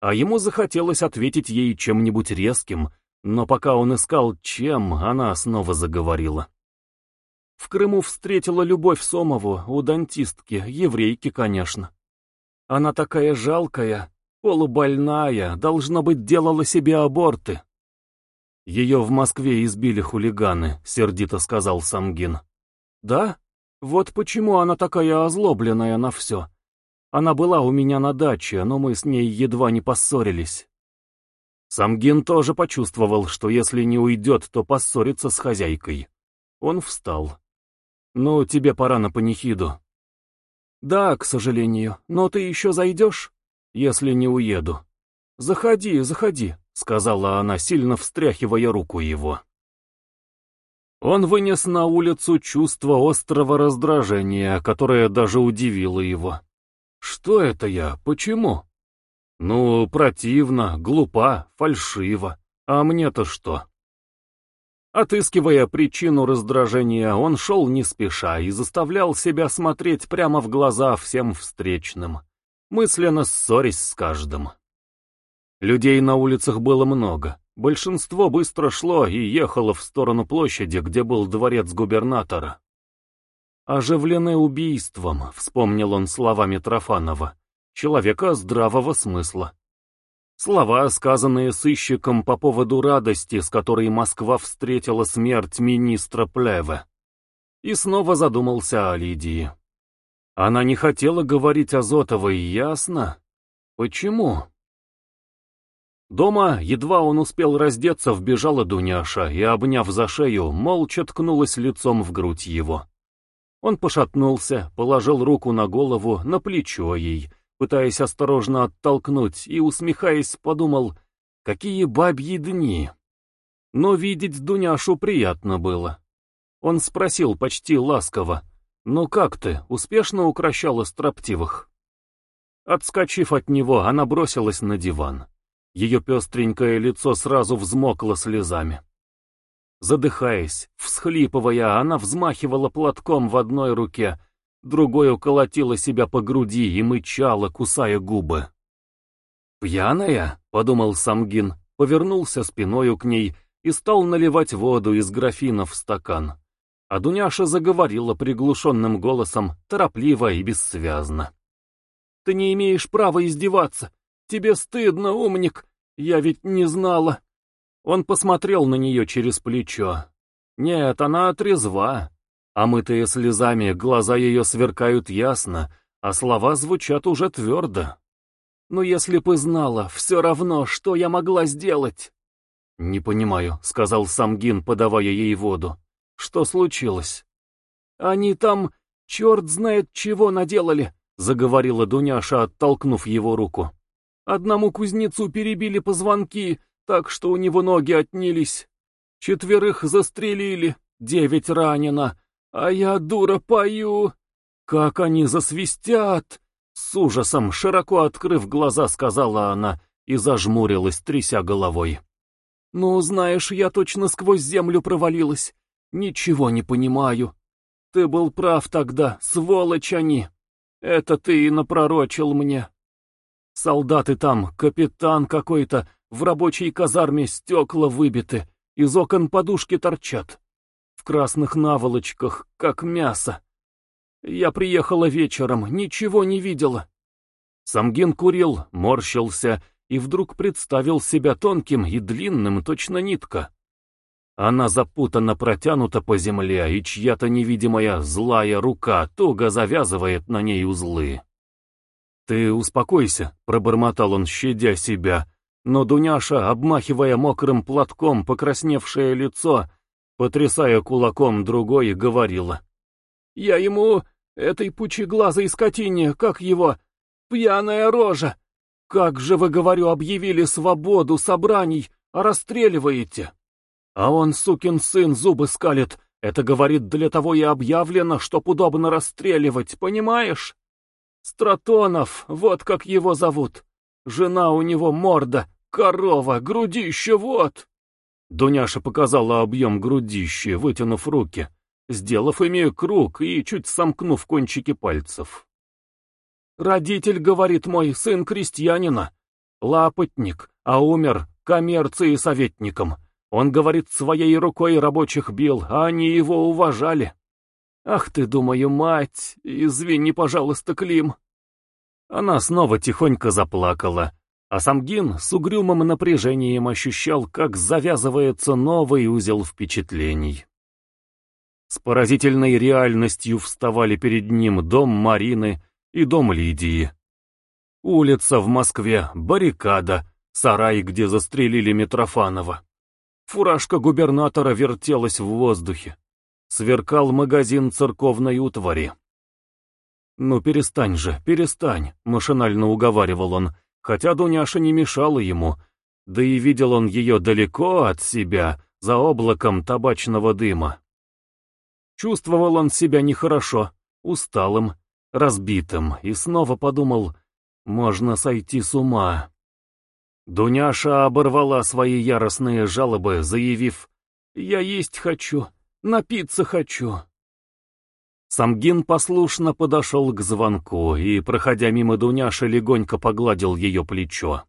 А ему захотелось ответить ей чем-нибудь резким, но пока он искал чем, она снова заговорила. В Крыму встретила Любовь Сомову у дантистки, еврейки, конечно. Она такая жалкая, полубольная, должно быть, делала себе аборты. Ее в Москве избили хулиганы, сердито сказал Самгин. Да? Вот почему она такая озлобленная на все. Она была у меня на даче, но мы с ней едва не поссорились. Самгин тоже почувствовал, что если не уйдет, то поссорится с хозяйкой. Он встал. «Ну, тебе пора на панихиду». «Да, к сожалению, но ты еще зайдешь?» «Если не уеду». «Заходи, заходи», — сказала она, сильно встряхивая руку его. Он вынес на улицу чувство острого раздражения, которое даже удивило его. «Что это я? Почему?» «Ну, противно, глупа, фальшиво. А мне-то что?» Отыскивая причину раздражения, он шел не спеша и заставлял себя смотреть прямо в глаза всем встречным, мысленно ссорясь с каждым. Людей на улицах было много, Большинство быстро шло и ехало в сторону площади, где был дворец губернатора. «Оживлены убийством», — вспомнил он слова Митрофанова, человека здравого смысла. Слова, сказанные сыщиком по поводу радости, с которой Москва встретила смерть министра Плеве. И снова задумался о Лидии. Она не хотела говорить о Зотовой, ясно? Почему? Дома, едва он успел раздеться, вбежала Дуняша и, обняв за шею, молча ткнулась лицом в грудь его. Он пошатнулся, положил руку на голову, на плечо ей, пытаясь осторожно оттолкнуть, и, усмехаясь, подумал, какие бабьи дни. Но видеть Дуняшу приятно было. Он спросил почти ласково, «Ну как ты, успешно укращала строптивых?» Отскочив от него, она бросилась на диван. Ее пестренькое лицо сразу взмокло слезами. Задыхаясь, всхлипывая, она взмахивала платком в одной руке, другой колотила себя по груди и мычала, кусая губы. «Пьяная?» — подумал Самгин, повернулся спиною к ней и стал наливать воду из графина в стакан. А Дуняша заговорила приглушенным голосом, торопливо и бессвязно. «Ты не имеешь права издеваться. Тебе стыдно, умник. Я ведь не знала». Он посмотрел на нее через плечо. Нет, она отрезва. Омытые слезами, глаза ее сверкают ясно, а слова звучат уже твердо. «Но если бы знала, все равно, что я могла сделать?» «Не понимаю», — сказал Самгин, подавая ей воду. «Что случилось?» «Они там, черт знает чего наделали», — заговорила Дуняша, оттолкнув его руку. «Одному кузнецу перебили позвонки, так что у него ноги отнялись. Четверых застрелили, девять ранено, а я, дура, пою. Как они засвистят!» С ужасом, широко открыв глаза, сказала она и зажмурилась, тряся головой. «Ну, знаешь, я точно сквозь землю провалилась. Ничего не понимаю. Ты был прав тогда, сволочь они. Это ты и напророчил мне. Солдаты там, капитан какой-то, в рабочей казарме стекла выбиты, из окон подушки торчат. Красных наволочках, как мясо. Я приехала вечером, ничего не видела. Самгин курил, морщился и вдруг представил себя тонким и длинным, точно нитка. Она запутанно протянута по земле, и чья-то невидимая злая рука туго завязывает на ней узлы. «Ты успокойся», — пробормотал он, щадя себя, но Дуняша, обмахивая мокрым платком покрасневшее лицо, потрясая кулаком другой, говорила. «Я ему, этой пучеглазой скотине, как его, пьяная рожа! Как же вы, говорю, объявили свободу собраний, а расстреливаете?» А он, сукин сын, зубы скалит. Это, говорит, для того и объявлено, чтоб удобно расстреливать, понимаешь? Стратонов, вот как его зовут. Жена у него морда, Корова, грудище вот!» Дуняша показала объем грудища, вытянув руки, сделав ими круг и чуть сомкнув кончики пальцев. «Родитель, говорит мой, сын крестьянина, лапотник, а умер коммерцией советником. Он, говорит, своей рукой рабочих бил, а они его уважали. Ах ты, думаю, мать, извини, пожалуйста, Клим». Она снова тихонько заплакала, а Самгин с угрюмым напряжением ощущал, как завязывается новый узел впечатлений. С поразительной реальностью вставали перед ним дом Марины и дом Лидии. Улица в Москве, баррикада, сарай, где застрелили Митрофанова. Фуражка губернатора вертелась в воздухе. Сверкал магазин церковной утвари. «Ну перестань же, перестань», — машинально уговаривал он, — хотя Дуняша не мешала ему, да и видел он ее далеко от себя, за облаком табачного дыма. Чувствовал он себя нехорошо, усталым, разбитым, и снова подумал, можно сойти с ума. Дуняша оборвала свои яростные жалобы, заявив, «Я есть хочу, напиться хочу». Самгин послушно подошел к звонку и, проходя мимо Дуняши, легонько погладил ее плечо.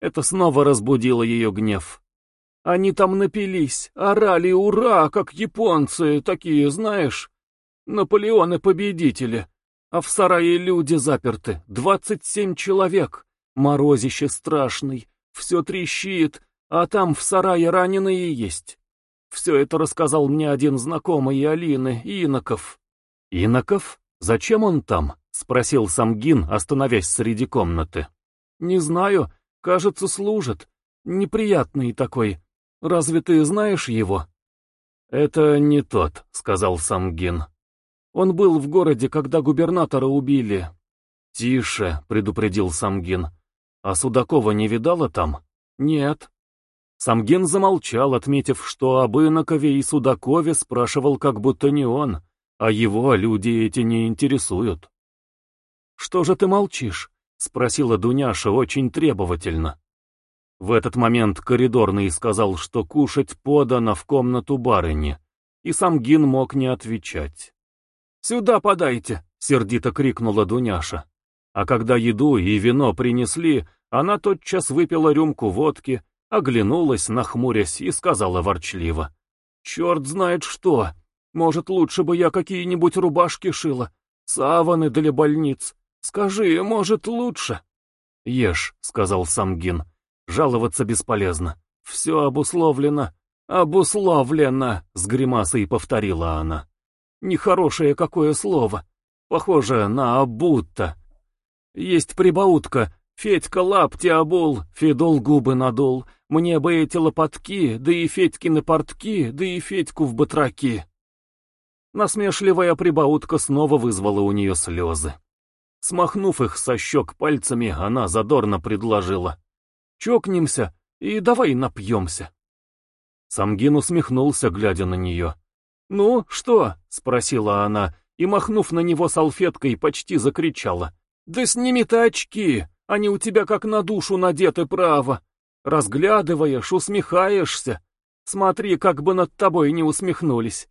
Это снова разбудило ее гнев. Они там напились, орали «Ура!», как японцы, такие, знаешь, Наполеоны-победители. А в сарае люди заперты, двадцать семь человек. Морозище страшный, все трещит, а там в сарае раненые есть. Все это рассказал мне один знакомый Алины, Иноков. Иноков? Зачем он там? Спросил Самгин, остановясь среди комнаты. Не знаю, кажется, служит. Неприятный такой. Разве ты знаешь его? Это не тот, сказал Самгин. Он был в городе, когда губернатора убили. «Тише», — предупредил Самгин. «А Судакова не видала там?» «Нет». Самгин замолчал, отметив, что об Инакове и Судакове спрашивал как будто не он, а его люди эти не интересуют. «Что же ты молчишь?» — спросила Дуняша очень требовательно. В этот момент коридорный сказал, что кушать подано в комнату барыни, и Самгин мог не отвечать. «Сюда подайте!» — сердито крикнула Дуняша. А когда еду и вино принесли, она тотчас выпила рюмку водки, оглянулась, нахмурясь, и сказала ворчливо. «Черт знает что! Может, лучше бы я какие-нибудь рубашки шила, саваны для больниц. Скажи, может, лучше?» «Ешь», — сказал Самгин. «Жаловаться бесполезно. Все обусловлено». «Обусловлено», — с гримасой повторила она. Нехорошее какое слово. Похоже на «обутто». Есть прибаутка. Федька лапти обул, Федол губы надул. Мне бы эти лопатки, да и Федькины портки, да и Федьку в батраки. Насмешливая прибаутка снова вызвала у нее слезы. Смахнув их со щек пальцами, она задорно предложила. «Чокнемся и давай напьемся». Самгин усмехнулся, глядя на нее. «Ну, что?» — спросила она, и, махнув на него салфеткой, почти закричала. «Да сними ты очки, они у тебя как на душу надеты, право. Разглядываешь, усмехаешься. Смотри, как бы над тобой не усмехнулись.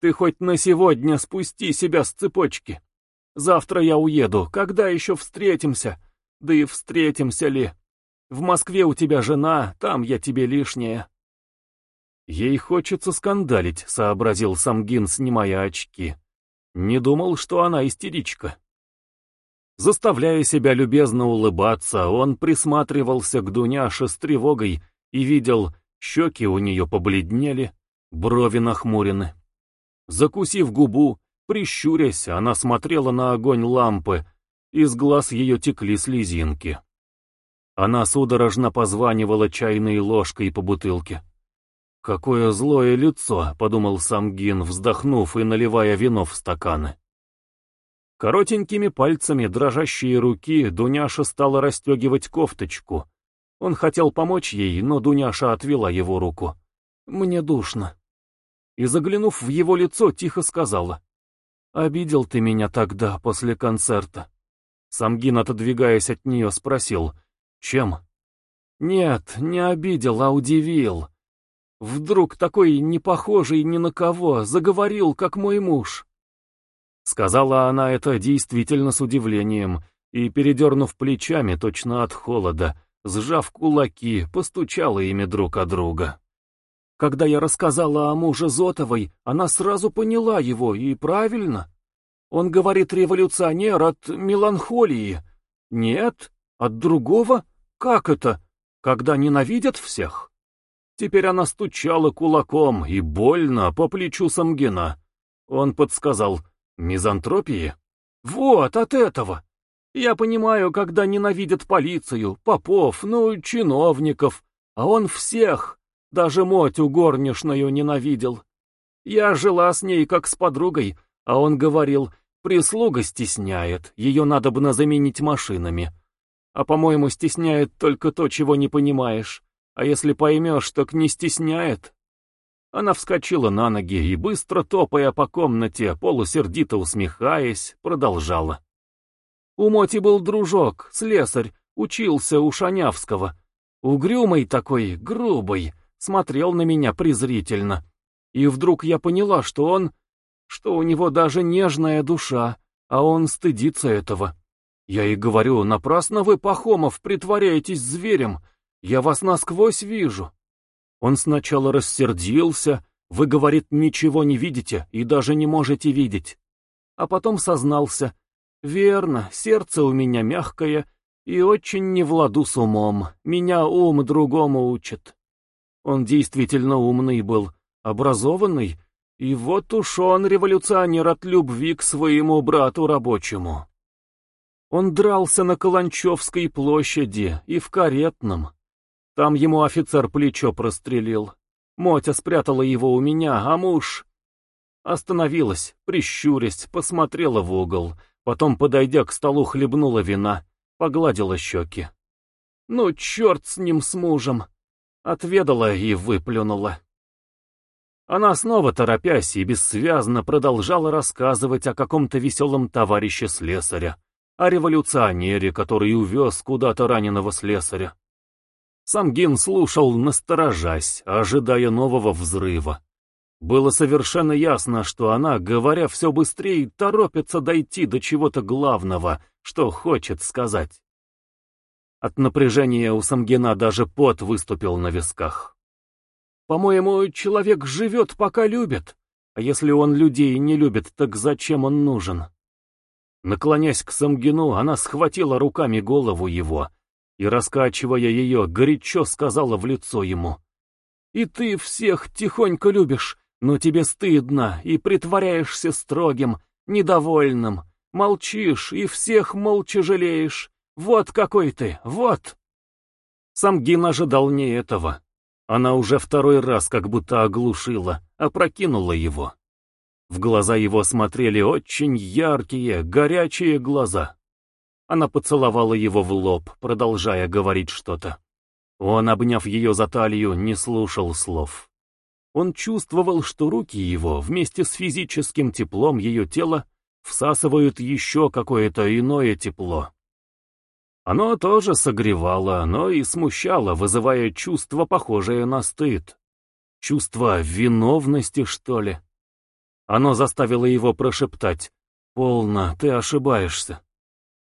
Ты хоть на сегодня спусти себя с цепочки. Завтра я уеду, когда еще встретимся? Да и встретимся ли? В Москве у тебя жена, там я тебе лишняя». «Ей хочется скандалить», — сообразил Самгин, снимая очки. Не думал, что она истеричка. Заставляя себя любезно улыбаться, он присматривался к Дуняше с тревогой и видел, щеки у нее побледнели, брови нахмурены. Закусив губу, прищурясь, она смотрела на огонь лампы, из глаз ее текли слезинки. Она судорожно позванивала чайной ложкой по бутылке. «Какое злое лицо», — подумал Самгин, вздохнув и наливая вино в стаканы. Коротенькими пальцами дрожащие руки Дуняша стала расстегивать кофточку. Он хотел помочь ей, но Дуняша отвела его руку. «Мне душно». И, заглянув в его лицо, тихо сказала. «Обидел ты меня тогда, после концерта». Самгин, отодвигаясь от нее, спросил. «Чем?» «Нет, не обидел, а удивил. Вдруг такой не похожий ни на кого заговорил, как мой муж. Сказала она это действительно с удивлением и, передернув плечами точно от холода, сжав кулаки, постучала ими друг о друга. Когда я рассказала о муже Зотовой, она сразу поняла его, и правильно. Он говорит революционер от меланхолии. Нет, от другого? Как это? Когда ненавидят всех? Теперь она стучала кулаком и больно по плечу Самгина. Он подсказал, мизантропии? Вот, от этого. Я понимаю, когда ненавидят полицию, попов, ну, чиновников, а он всех, даже Мотю горничную ненавидел. Я жила с ней как с подругой, а он говорил, прислуга стесняет, ее надо бы заменить машинами. А по-моему, стесняет только то, чего не понимаешь. А если поймешь, так не стесняет. Она вскочила на ноги и, быстро топая по комнате, полусердито усмехаясь, продолжала. У Моти был дружок, слесарь, учился у Шанявского. Угрюмый такой, грубый, смотрел на меня презрительно. И вдруг я поняла, что он... что у него даже нежная душа, а он стыдится этого. Я и говорю, напрасно вы, Пахомов, притворяетесь зверем, Я вас насквозь вижу. Он сначала рассердился, вы, говорит, ничего не видите и даже не можете видеть. А потом сознался. Верно, сердце у меня мягкое и очень не в ладу с умом. Меня ум другому учит. Он действительно умный был, образованный, и вот уж он революционер от любви к своему брату рабочему. Он дрался на Каланчевской площади и в Каретном. Там ему офицер плечо прострелил. Мотя спрятала его у меня, а муж... Остановилась, прищурясь, посмотрела в угол, потом, подойдя к столу, хлебнула вина, погладила щеки. Ну, черт с ним, с мужем! Отведала и выплюнула. Она снова, торопясь и бессвязно, продолжала рассказывать о каком-то веселом товарище слесаря, о революционере, который увез куда-то раненого слесаря. Сам Гин слушал, насторожась, ожидая нового взрыва. Было совершенно ясно, что она, говоря все быстрее, торопится дойти до чего-то главного, что хочет сказать. От напряжения у Самгина даже пот выступил на висках. «По-моему, человек живет, пока любит. А если он людей не любит, так зачем он нужен?» Наклонясь к Самгину, она схватила руками голову его и, раскачивая ее, горячо сказала в лицо ему. «И ты всех тихонько любишь, но тебе стыдно, и притворяешься строгим, недовольным, молчишь и всех молча жалеешь. Вот какой ты, вот!» Самгин ожидал не этого. Она уже второй раз как будто оглушила, опрокинула его. В глаза его смотрели очень яркие, горячие глаза. Она поцеловала его в лоб, продолжая говорить что-то. Он, обняв ее за талию, не слушал слов. Он чувствовал, что руки его, вместе с физическим теплом ее тела, всасывают еще какое-то иное тепло. Оно тоже согревало, но и смущало, вызывая чувство, похожее на стыд. Чувство виновности, что ли? Оно заставило его прошептать. «Полно, ты ошибаешься».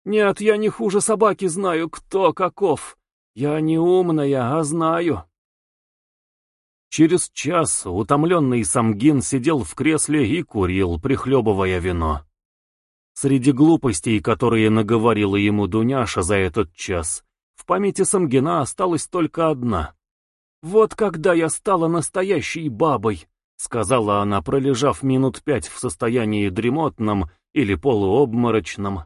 «Нет, я не хуже собаки знаю, кто каков. Я не умная, а знаю». Через час утомленный Самгин сидел в кресле и курил, прихлебывая вино. Среди глупостей, которые наговорила ему Дуняша за этот час, в памяти Самгина осталась только одна. «Вот когда я стала настоящей бабой», — сказала она, пролежав минут пять в состоянии дремотном или полуобморочном.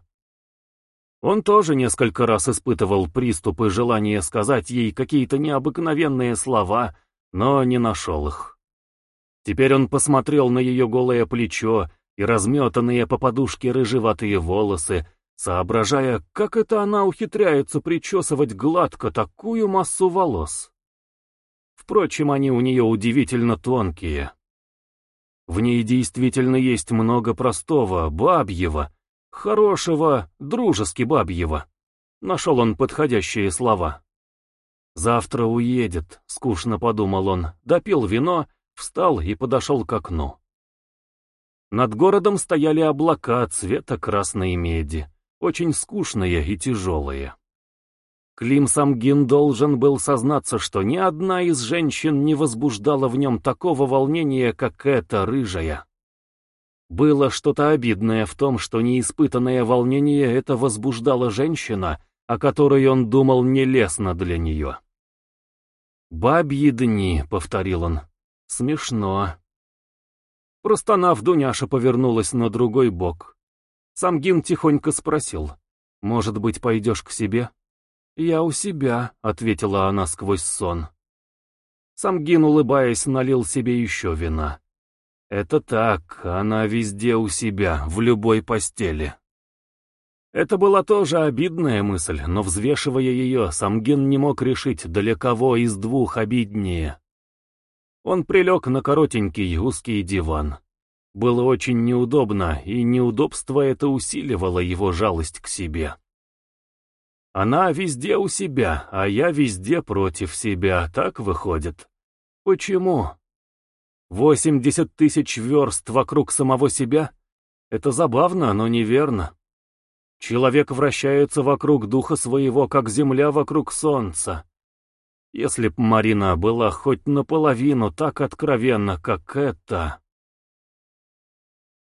Он тоже несколько раз испытывал приступы желания сказать ей какие-то необыкновенные слова, но не нашел их. Теперь он посмотрел на ее голое плечо и разметанные по подушке рыжеватые волосы, соображая, как это она ухитряется причесывать гладко такую массу волос. Впрочем, они у нее удивительно тонкие. В ней действительно есть много простого, бабьего, хорошего, дружески бабьего. Нашел он подходящие слова. «Завтра уедет», — скучно подумал он, допил вино, встал и подошел к окну. Над городом стояли облака цвета красной меди, очень скучные и тяжелые. Клим Самгин должен был сознаться, что ни одна из женщин не возбуждала в нем такого волнения, как эта рыжая. Было что-то обидное в том, что неиспытанное волнение это возбуждала женщина, о которой он думал нелестно для нее. «Бабьи дни», — повторил он, — «смешно». Простонав, Дуняша повернулась на другой бок. Самгин тихонько спросил, «Может быть, пойдешь к себе?» «Я у себя», — ответила она сквозь сон. Самгин, улыбаясь, налил себе еще вина. «Это так, она везде у себя, в любой постели». Это была тоже обидная мысль, но, взвешивая ее, Самгин не мог решить, для кого из двух обиднее. Он прилег на коротенький узкий диван. Было очень неудобно, и неудобство это усиливало его жалость к себе. Она везде у себя, а я везде против себя, так выходит. Почему? Восемьдесят тысяч верст вокруг самого себя? Это забавно, но неверно. Человек вращается вокруг духа своего, как земля вокруг солнца. Если б Марина была хоть наполовину так откровенна, как это...